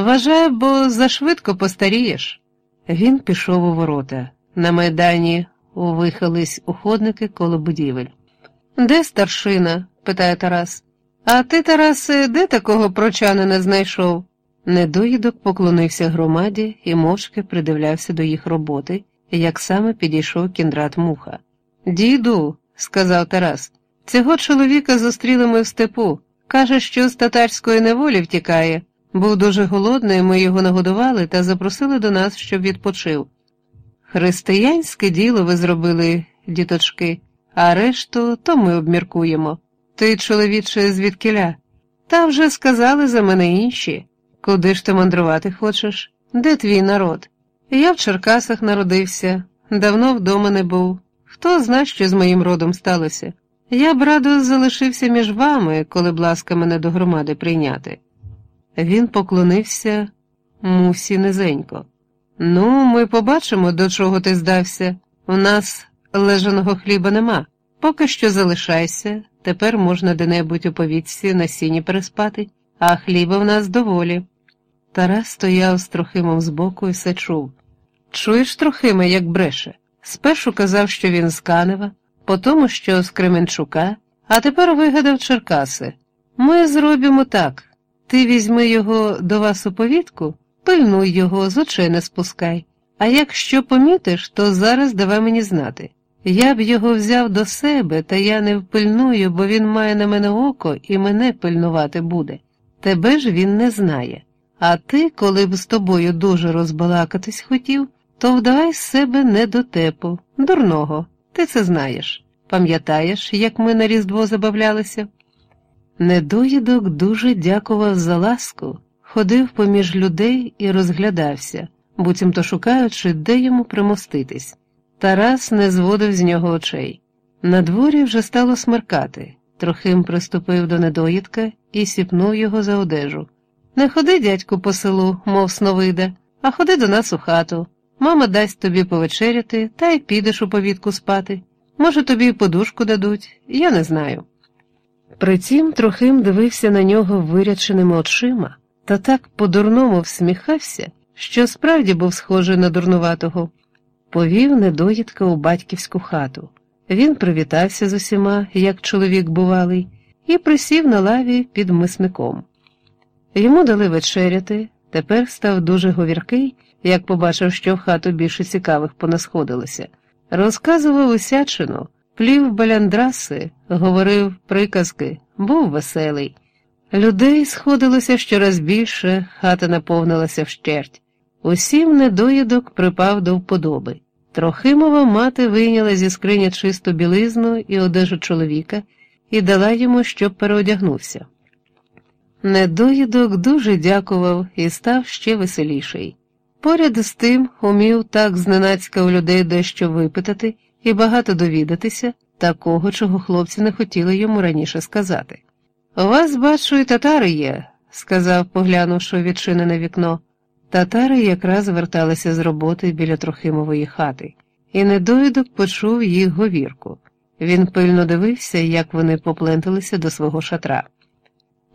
Вважай, бо зашвидко постарієш. Він пішов у ворота. На майдані увихались уходники коло будівель. Де старшина? питає Тарас. А ти, Тарасе, де такого прочанина знайшов? Недоїдок поклонився громаді і мовчки придивлявся до їх роботи, як саме підійшов кіндрат муха. Діду, сказав Тарас, цього чоловіка зустріли ми в степу. Каже, що з татарської неволі втікає. Був дуже голодний, ми його нагодували та запросили до нас, щоб відпочив. Християнське діло ви зробили, діточки, а решту то ми обміркуємо. Ти, чоловіче, звідкиля? Та вже сказали за мене інші. Куди ж ти мандрувати хочеш? Де твій народ? Я в Черкасах народився, давно вдома не був. Хто зна, що з моїм родом сталося? Я б радо залишився між вами, коли б ласка мене до громади прийняти. Він поклонився мусі низенько. Ну, ми побачимо, до чого ти здався. У нас лежаного хліба нема. Поки що залишайся, тепер можна де-небудь у повітці на сіні переспати, а хліба в нас доволі. Тарас стояв з Трохимом збоку і все чув. Чуєш, Трохиме, як бреше? Спершу казав, що він з Канева, потому що з Кременчука, а тепер вигадав Черкаси. Ми зробимо так. Ти візьми його до вас у повітку, пильнуй його, з очей не спускай. А якщо помітиш, то зараз давай мені знати. Я б його взяв до себе, та я не впильную, бо він має на мене око і мене пильнувати буде. Тебе ж він не знає. А ти, коли б з тобою дуже розбалакатись хотів, то вдавай з себе не дотепу, дурного, ти це знаєш. Пам'ятаєш, як ми на Різдво забавлялися? Недоїдок дуже дякував за ласку, ходив поміж людей і розглядався, буцімто шукаючи, де йому примоститись. Тарас не зводив з нього очей. На дворі вже стало смеркати. Трохим приступив до недоїдка і сіпнув його за одежу. Не ходи, дядьку, по селу, мов сновида, а ходи до нас у хату. Мама дасть тобі повечеряти, та й підеш у повітку спати. Може, тобі подушку дадуть, я не знаю. Притім Трохим дивився на нього виряченими очима та так по-дурному всміхався, що справді був схожий на дурнуватого. Повів недоїдка у батьківську хату. Він привітався з усіма, як чоловік бувалий, і присів на лаві під мисником. Йому дали вечеряти, тепер став дуже говіркий, як побачив, що в хату більше цікавих понасходилося. Розказував усячину, плів баляндраси, говорив приказки, був веселий. Людей сходилося щораз більше, хата наповнилася вщерть. Усім недоїдок припав до вподоби. Трохимова мати вийняла зі скрині чисту білизну і одежу чоловіка і дала йому, щоб переодягнувся. Недоїдок дуже дякував і став ще веселіший. Поряд з тим умів так зненацька у людей дещо випитати і багато довідатися, такого, чого хлопці не хотіли йому раніше сказати. Вас, бачу, і татари є, сказав, поглянувши у відчинене вікно. Татари якраз верталися з роботи біля Трохимової хати, і недоїдок почув їх говірку. Він пильно дивився, як вони попленталися до свого шатра.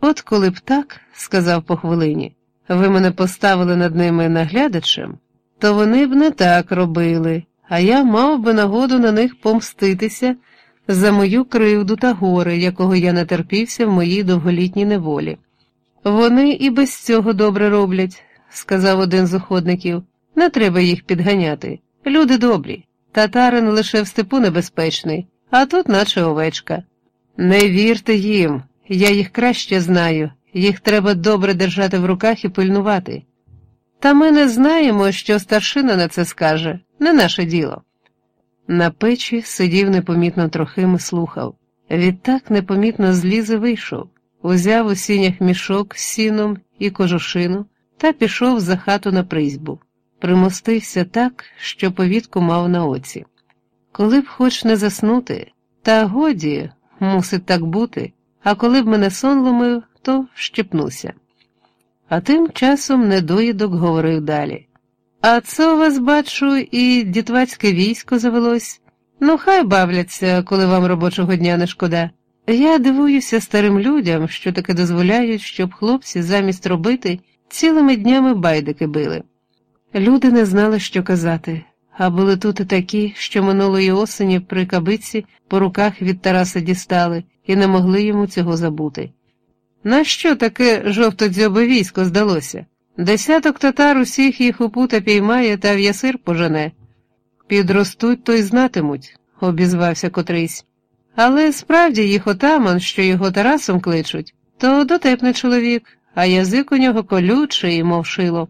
От коли б так, сказав по хвилині, ви мене поставили над ними наглядачем, то вони б не так робили, а я мав би нагоду на них помститися за мою кривду та горе, якого я натерпівся в моїй довголітній неволі. Вони і без цього добре роблять, сказав один з уходників. Не треба їх підганяти. Люди добрі. Татарин лише в степу небезпечний, а тут, наче овечка. Не вірте їм, я їх краще знаю, їх треба добре держати в руках і пильнувати. Та ми не знаємо, що старшина на це скаже, не наше діло. На печі сидів непомітно трохим і слухав. Відтак непомітно зліз і вийшов, узяв у сінях мішок з сіном і кожушину та пішов за хату на призьбу. Примостився так, що повітку мав на оці. Коли б хоч не заснути, та годі, мусить так бути, а коли б мене сон ломив, то щепнуся. А тим часом недоїдок говорив далі. А це у вас, бачу, і дітвацьке військо завелось. Ну, хай бавляться, коли вам робочого дня не шкода. Я дивуюся старим людям, що таки дозволяють, щоб хлопці замість робити цілими днями байдики били. Люди не знали, що казати, а були тут і такі, що минулої осені при кабиці по руках від Тараса дістали і не могли йому цього забути. Нащо таке жовтодзьобе військо здалося? Десяток татар усіх їх у пута піймає та в ясир пожене. Підростуть, то й знатимуть, обізвався котрийсь. Але справді їх отаман, що його Тарасом кличуть, то дотепний чоловік, а язик у нього колючий, і мов шило.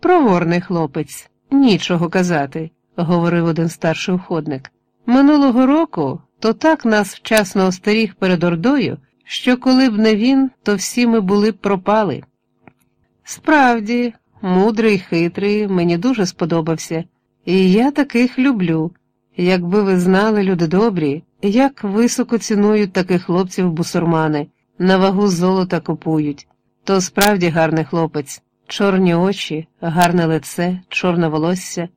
Проворний хлопець, нічого казати, говорив один старший уходник. Минулого року то так нас вчасно остеріг перед Ордою, що коли б не він, то всі ми були б пропали. Справді, мудрий, хитрий, мені дуже сподобався, і я таких люблю. Якби ви знали, люди добрі, як високо цінують таких хлопців бусурмани, на вагу золота купують, то справді гарний хлопець, чорні очі, гарне лице, чорне волосся,